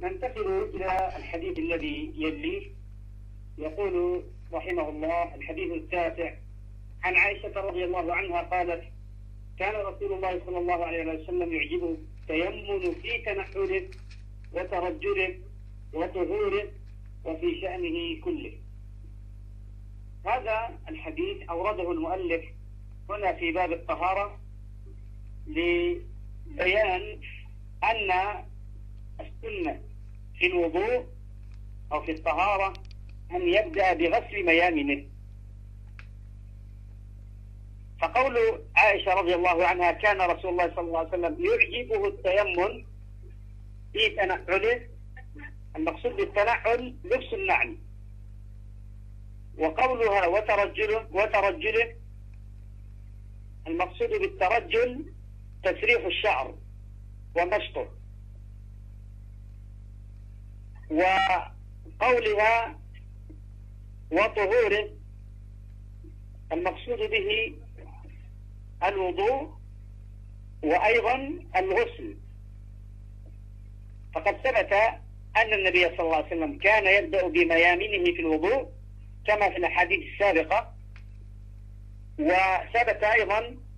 ننتقل إلى الحديث الذي يليه يقول رحمه الله الحديث التاسع عن عائشة رضي الله عنها قالت كان رسول الله صلى الله عليه وسلم يعجبه تيمن في تنحره وترجله وطهوره وفي شأنه كله هذا الحديث أورده المؤلف هنا في باب الطهارة لبيان أن السنة في الوضوء أو في الطهارة أن يبدأ بغسل ميامنه فقول عائشة رضي الله عنها كان رسول الله صلى الله عليه وسلم يعجبه التيمم في تنعله المقصود بالتنعل لبس النعل وقولها وترجله وترجله المقصود بالترجل تسريح الشعر ومشطه وقولها وطهور المقصود به الوضوء وأيضا الغسل فقد ثبت أن النبي صلى الله عليه وسلم كان يبدأ بميامنه في الوضوء كما في الأحاديث السابقة وثبت أيضا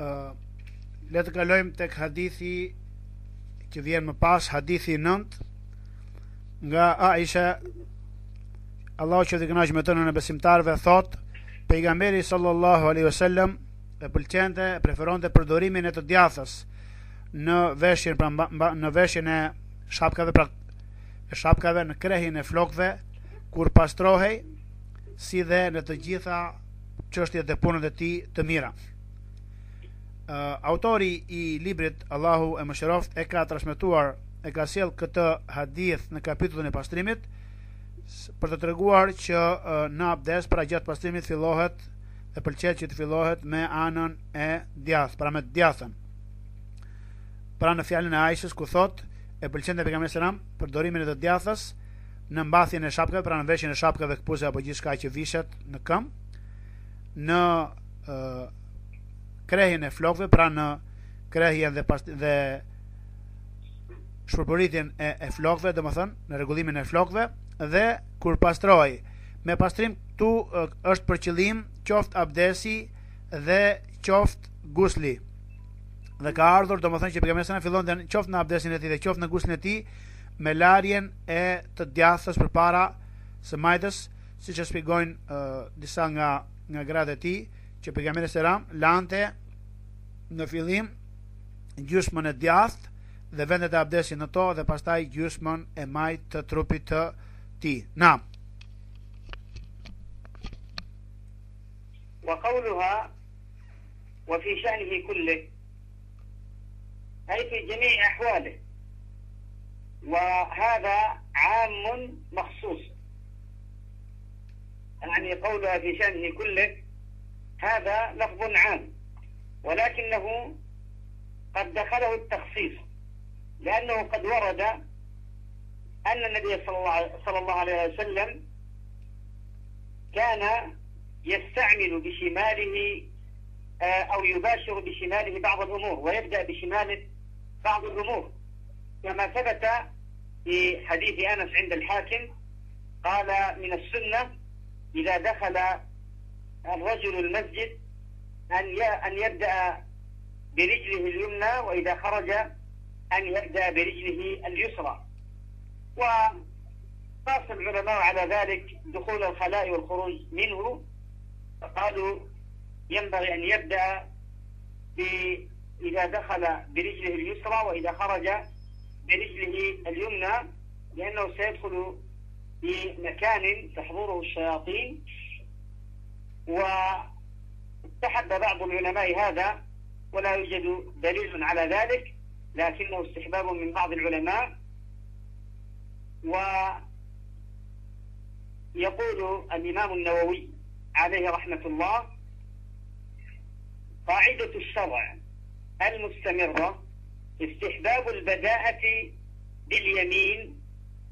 uh, le të kalojmë tek hadithi që vjen më pas hadithi 9 nga Aisha Allahu qoftë i kënaqur me të nëna e besimtarëve thot pejgamberi sallallahu alaihi wasallam e pëlqente e preferonte përdorimin e të djathës në veshjen pra në veshjen e shapkave pra e shapkave në krehjen e flokëve kur pastrohej si dhe në të gjitha çështjet dhe punët e tij të mira. Uh, autori i librit Allahu e mëshiroft e ka transmetuar e ka sjell këtë hadith në kapitullin e pastrimit për të treguar që uh, në abdes pra gjatë pastrimit fillohet dhe pëlqehet që të fillohet me anën e djathtë, pra me të djathtën. Pra në fjalën e Aishës ku thotë e pëlqente pejgamberi selam përdorimin e të djathtës, në mbathjen e shapkave, pra në veshjen e shapkave, këpucëve apo gjithçka që vishet në këmbë, në ë krehjen e flokëve, pra në krehjen dhe pas, dhe shpupuritjen e, e flokëve, domethënë në rregullimin e flokëve dhe kur pastrohej me pastrim këtu është për qëllim qoftë abdesi dhe qoftë gusli. Dhe ka ardhur domethënë që pejgamberi selam fillonte qoftë në abdesin e tij dhe qoftë në guslin e tij me larjen e të djathtës përpara së majtës, siç e shpjegojnë uh, disa nga nga gratë e tij, që pejgamberi selam lante në fillim gjysmën e djathtë dhe vendet e abdesit në to dhe pastaj gjysmën e majtë të trupit të tij. Naam. Wa qawluha wa fi sha'nihi kulli أي في جميع أحواله وهذا عام مخصوص يعني قولها في شأنه كله هذا لفظ عام ولكنه قد دخله التخصيص لأنه قد ورد أن النبي صلى الله عليه وسلم كان يستعمل بشماله آه، أو يباشر بشماله بعض الأمور ويبدأ بشماله بعض الأمور كما ثبت في حديث أنس عند الحاكم قال من السنة إذا دخل الرجل المسجد أن أن يبدأ برجله اليمنى وإذا خرج أن يبدأ برجله اليسرى وقاس العلماء على ذلك دخول الخلاء والخروج منه فقالوا ينبغي أن يبدأ إذا دخل برجله اليسرى وإذا خرج برجله اليمنى لأنه سيدخل في مكان تحضره الشياطين استحب بعض العلماء هذا ولا يوجد دليل على ذلك لكنه استحباب من بعض العلماء ويقول الإمام النووي عليه رحمة الله قاعدة الشرع المستمرة استحباب البداءة باليمين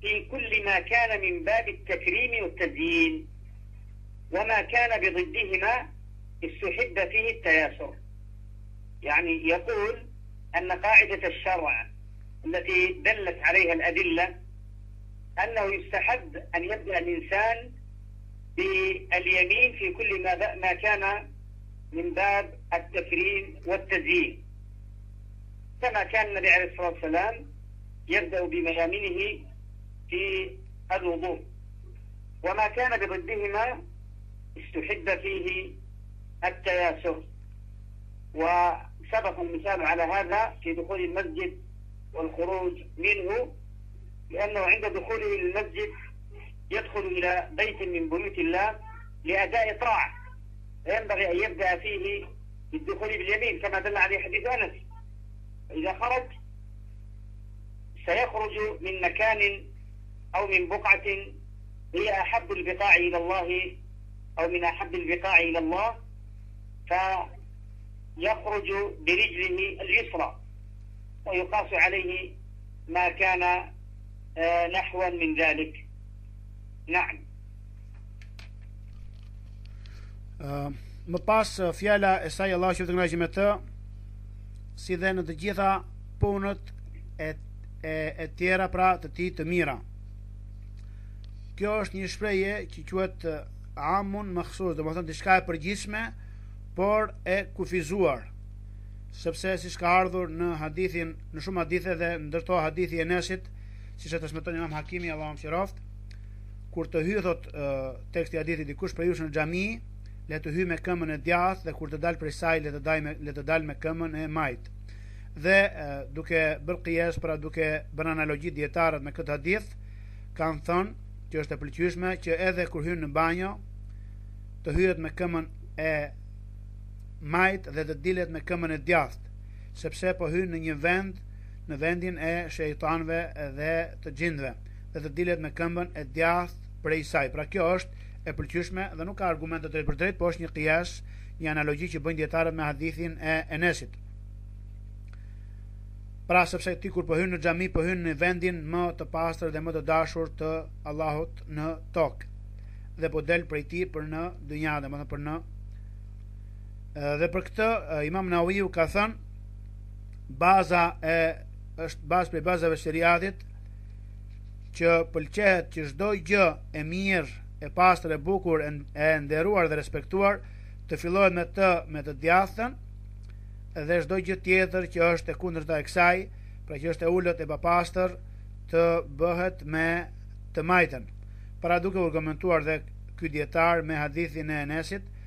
في كل ما كان من باب التكريم والتزيين وما كان بضدهما استحب فيه التياسر يعني يقول أن قاعدة الشرع التي دلت عليها الأدلة أنه يستحب أن يبدأ الإنسان باليمين في كل ما ما كان من باب التكريم والتزيين كما كان النبي عليه الصلاة والسلام يبدأ بميامنه في الوضوء وما كان بضدهما استحب فيه التياسر وسبق المثال على هذا في دخول المسجد والخروج منه لأنه عند دخوله للمسجد يدخل إلى بيت من بيوت الله لأداء طاعة فينبغي أن يبدأ فيه بالدخول باليمين كما دل عليه حديث أنس إذا خرج سيخرج من مكان أو من بقعة هي أحب البقاع إلى الله أو من أحب البقاع إلى الله فيخرج برجله اليسرى ويقاس عليه ما كان nahwan min zalik. Naam. Uh, më pas fjala e saj Allahu qoftë i kënaqur me të si dhe në të gjitha punët e e e tjera pra të tij të mira. Kjo është një shprehje që quhet amun makhsus, domethënë diçka e përgjithshme, por e kufizuar. Sepse siç ka ardhur në hadithin në shumë hadithe dhe ndër to hadithi i Enesit, siç e transmeton Imam Hakimi Allahu e mëshiroft, kur të hyj thot teksti i hadithit dikush prej jush në xhami, le të hyj me këmën e djathtë dhe kur të dal prej saj le të dal me le të dal me këmën e majtë. Dhe e, duke bërë qiyas pra duke bërë analogji dijetarët me këtë hadith, kanë thënë që është e pëlqyeshme që edhe kur hyn në banjo të hyhet me këmën e majtë dhe të dilet me këmën e djathtë. sepse po hyn në një vend në vendin e shejtanëve dhe të xhindëve dhe të dilet me këmbën e djathtë prej saj. Pra kjo është e pëlqyeshme dhe nuk ka argument të drejtpërdrejtë, por është një kijas, një analogji që bëjnë dijetarët me hadithin e Enesit. Pra sepse ti kur po hyn në xhami, po hyn në vendin më të pastër dhe më të dashur të Allahut në tokë dhe po del prej tij për në dynja, domethënë për në dhe për këtë Imam Nawawi ka thënë baza e është bazë prej bazave sheriatit që pëlqehet që çdo gjë e mirë, e pastër, e bukur, e nderuar dhe respektuar të fillohet me të me të djathtën dhe çdo gjë tjetër që është e kundërta e kësaj, pra që është e ulët e papastër të bëhet me të majtën. Pra duke u argumentuar dhe ky dijetar me hadithin e Enesit,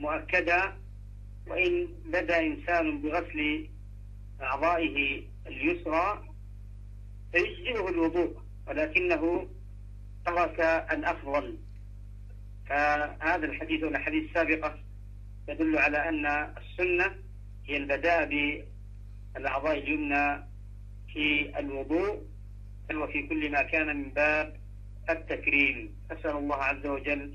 مؤكدا وإن بدا إنسان بغسل أعضائه اليسرى فيجزئه الوضوء ولكنه ترك الأفضل فهذا الحديث والأحاديث السابقة تدل على أن السنة هي البداء بالأعضاء اليمنى في الوضوء بل وفي كل ما كان من باب التكريم أسأل الله عز وجل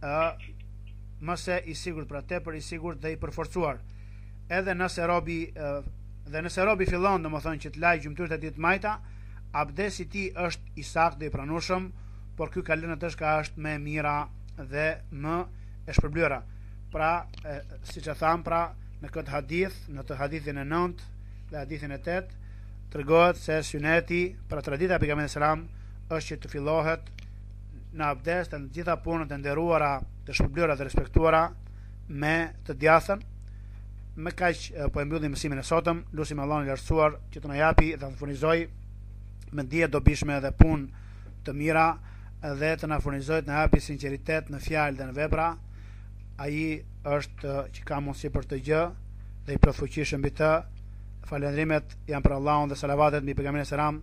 ë mëse i sigurt pra tepër i sigurt dhe i përforcuar. Edhe nëse robi dhe nëse robi fillon domethënë që të lajë gjymtyrët e tij të majta, abdesi i tij është i saktë dhe i pranueshëm, por ky ka lënë atë çka është më e mira dhe më e shpërblyera. Pra, siç e thamë pra në këtë hadith, në këtë hadithin e 9 dhe hadithin e 8, tregohet se syneti pra tradita e pejgamberit selam është që të fillohet në abdes e në gjitha punët e nderuara të shpërblyera të respektuara me të djathtën me kaq po e mbyllim mësimin e sotëm lusim Allahun e lartësuar që të na japi dhe të na furnizojë me dije të dobishme dhe punë të mira dhe të na furnizojë të na japi sinqeritet në fjalë dhe në vepra ai është që ka mundësi për çdo gjë dhe i plotfuqishëm mbi të falënderimet janë për Allahun dhe salavatet mbi pejgamberin e selam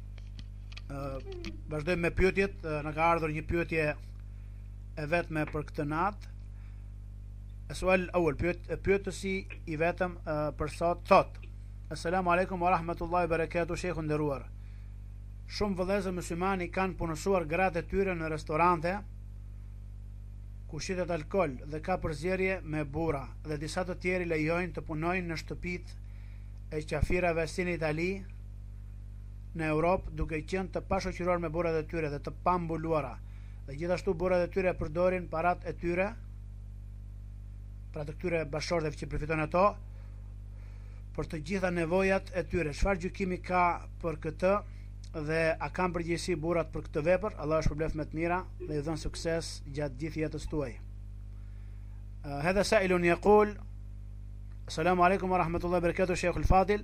Vazhdojmë me pyetjet, na ka ardhur një pyetje e vetme për këtë natë. Sual awal pyet pyetësi i vetëm për sot thotë. Assalamu alaikum wa rahmatullahi wa barakatuh sheikh i nderuar. Shumë vëllezër muslimanë i kanë punësuar gratë e tyre në restorante ku shitet alkool dhe ka përzierje me burra dhe disa të tjerë i lejojnë të punojnë në shtëpitë e qafirave si në Itali në Europë duke qenë të pashoqëruara me burrat e tyre dhe të pambuluara dhe gjithashtu burrat e tyre përdorin paratë e tyre pra të këtyre bashkëshorteve që përfitojnë ato për të gjitha nevojat e tyre. Çfarë gjykimi ka për këtë dhe a kanë përgjegjësi burrat për këtë vepër? Allahu ju shpërbleftë me të mira dhe ju dhëntë sukses gjatë gjithë jetës tuaj. Hedha Sa'ilun yaqul Assalamu alaikum wa rahmatullahi wa barakatuh Sheikh Al-Fadil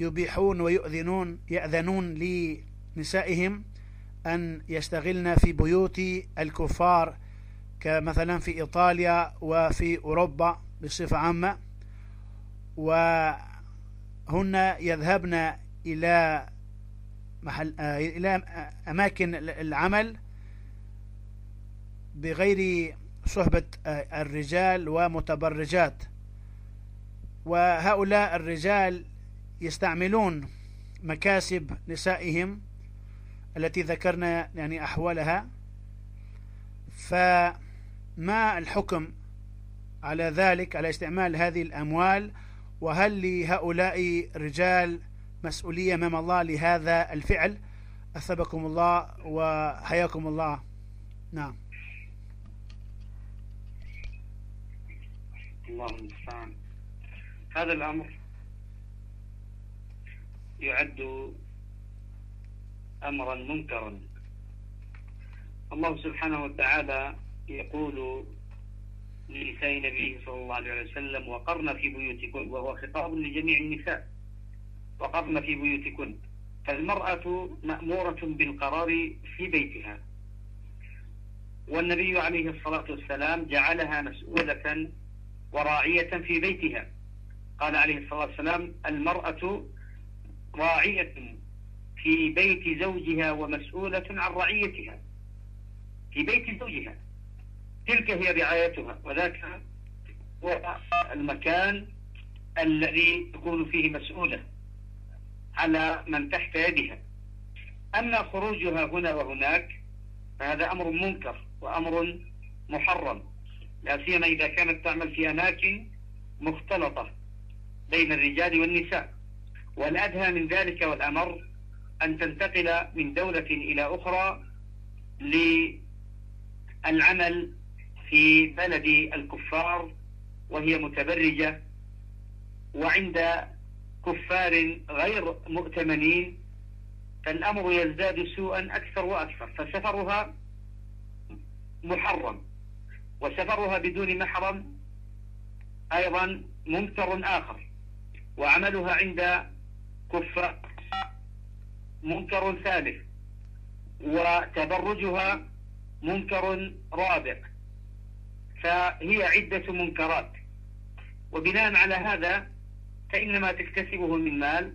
يبيحون ويؤذنون يأذنون لنسائهم أن يشتغلن في بيوت الكفار كمثلا في إيطاليا وفي أوروبا بصفة عامة وهن يذهبن إلى محل آه، إلى أماكن العمل بغير صحبة آه، الرجال ومتبرجات وهؤلاء الرجال يستعملون مكاسب نسائهم التي ذكرنا يعني أحوالها فما الحكم على ذلك على استعمال هذه الأموال وهل لهؤلاء رجال مسؤولية أمام الله لهذا الفعل أثبكم الله وحياكم الله نعم الله المستعان هذا الأمر يعد أمرا منكرا الله سبحانه وتعالى يقول لنساء نبيه صلى الله عليه وسلم وقرن في بيوتكم وهو خطاب لجميع النساء وقفن في بيوتكن فالمرأة مأمورة بالقرار في بيتها والنبي عليه الصلاة والسلام جعلها مسؤولة وراعية في بيتها قال عليه الصلاة والسلام المرأة راعية في بيت زوجها ومسؤولة عن رعيتها في بيت زوجها تلك هي رعايتها وذاك هو المكان الذي تكون فيه مسؤولة على من تحت يدها أما خروجها هنا وهناك فهذا أمر منكر وأمر محرم لا سيما إذا كانت تعمل في أماكن مختلطة بين الرجال والنساء والأدهى من ذلك والأمر أن تنتقل من دولة إلى أخرى للعمل في بلد الكفار وهي متبرجة وعند كفار غير مؤتمنين فالأمر يزداد سوءا أكثر وأكثر فسفرها محرم وسفرها بدون محرم أيضا ممتر آخر وعملها عند كفار منكر ثالث وتبرجها منكر رابع فهي عدة منكرات وبناء على هذا فإن ما تكتسبه من مال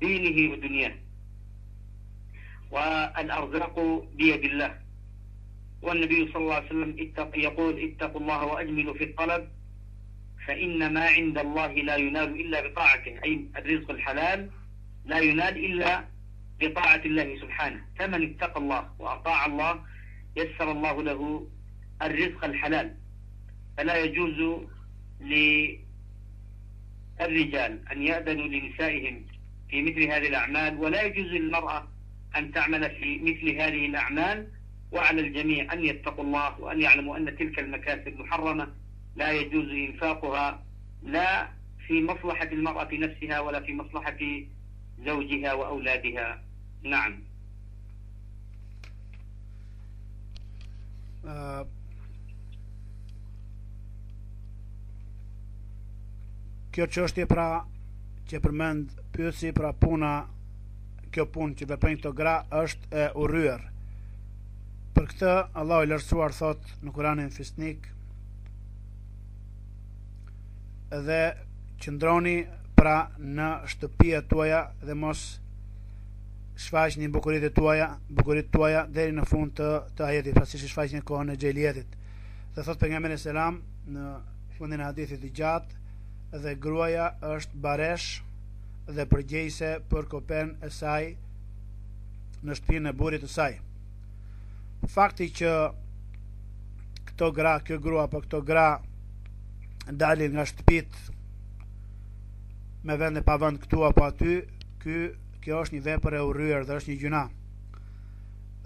دينه ودنياه والأرزاق بيد الله والنبي صلى الله عليه وسلم اتق يقول اتقوا الله وأجملوا في الطلب فإن ما عند الله لا ينال إلا بطاعته أي الرزق الحلال لا ينال إلا بطاعة الله سبحانه فمن اتقى الله وأطاع الله يسر الله له الرزق الحلال فلا يجوز ل الرجال أن يأذنوا لنسائهم في مثل هذه الأعمال ولا يجوز للمرأة أن تعمل في مثل هذه الأعمال وعلى الجميع أن يتقوا الله وأن يعلموا أن تلك المكاسب محرمة لا يجوز إنفاقها لا في مصلحة المرأة نفسها ولا في مصلحة زوجها وأولادها نعم Uh, kjo çështje pra që përmend pyetësi pra puna kjo punë që veprojnë këto gra është e urryer. Për këtë Allahu i lartësuar thot në Kur'anin Fisnik dhe qëndroni pra në shtëpia tuaja dhe mos shfaqni bukuritë e tuaja, bukuritë tuaja deri në fund të të ajetit, siç i shfaqnin në kohën e xhahilijetit. Dhe thot pejgamberi alejhi selam në fundin e hadithit të gjatë dhe gruaja është bareshë dhe përgjegjëse për kopenë e saj në shtëpinë e burrit të saj. Fakti që këto gra, kjo grua apo këto gra dalin nga shtëpitë me vend e pa vend këtu apo aty, ky Kjo është një vepër e urryer dhe është një gjynah.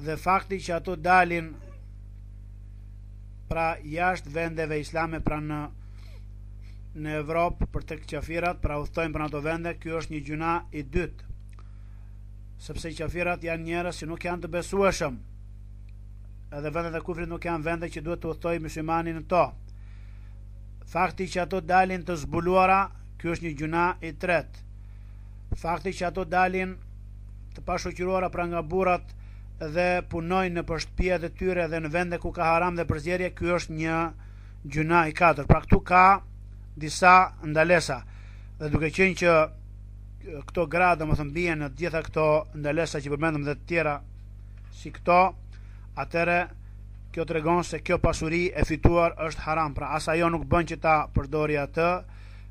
Dhe fakti që ato dalin pra jashtë vendeve islame pra në në Evropë për tek qafirat, pra udhtojnë për ato vende, ky është një gjynah i dytë. Sepse qafirat janë njerëz që nuk janë të besueshëm. Edhe vendet e kufrit nuk janë vende që duhet të udhtojë myslimani në to. Fakti që ato dalin të zbuluara, ky është një gjynah i tretë. Fakti që ato dalin të pashoqëruara pra nga burrat dhe punojnë nëpër shtëpiat e tyre dhe në vende ku ka haram dhe përzierje, ky është një gjynah i katërt. Pra këtu ka disa ndalesa. Dhe duke qenë që këto gra domethënë bien në të gjitha këto ndalesa që përmendëm dhe të tjera si këto, atëherë kjo tregon se kjo pasuri e fituar është haram. Pra as ajo nuk bën që ta përdori atë,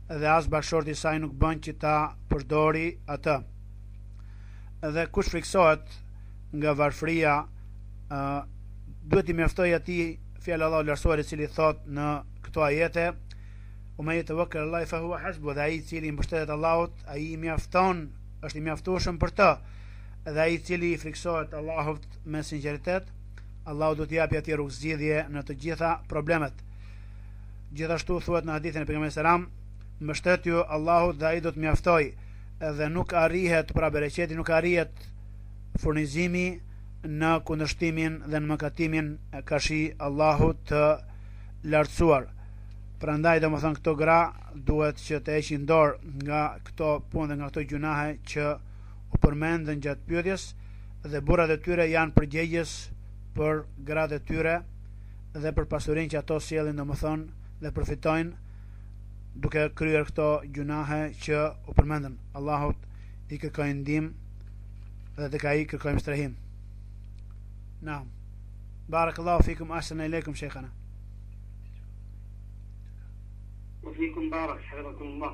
dhe as bashkëshorti i saj nuk bën që ta përdori atë. Dhe kush friksohet nga varfëria, ë duhet t'i mjaftojë atij fjala e Allahut të lartësuar i cili thot në këto ajete Ue men jetevekkel alallahi fehuve hasbuhu dhe ai i cili i mbështetet Allahut, ai i mjafton, është i mjaftushëm për të dhe ai i cili i friksohet Allahut me sinceritet, Allahu do t'i japi atij rrugëzgjidhje në të gjitha problemet. Gjithashtu thuhet në hadithin e pejgamberit alejhi selam, mbështetju Allahut dhe ai do të mjaftojë, dhe nuk arrihet pra bereqeti nuk arrihet furnizimi në kundërshtimin dhe në mëkatimin karshi Allahut të lartësuar. Prandaj domethënë këto gra duhet që të heqin dorë nga këto punë dhe nga këto gjynahe që u përmendën gjatë pyetjes dhe burrat e tyre janë përgjegjës për gratë e tyre dhe për pasurinë që ato sjellin domethënë edhe përfitojnë duke kryer këto gjunahe që u përmendën Allahut i kërkojmë ndihmë dhe tek ai kërkojmë strehim Naam Barak Allahu fikum ahsen Allahu ilejkum shejhana Ue fikum barak, hafidhekum Allah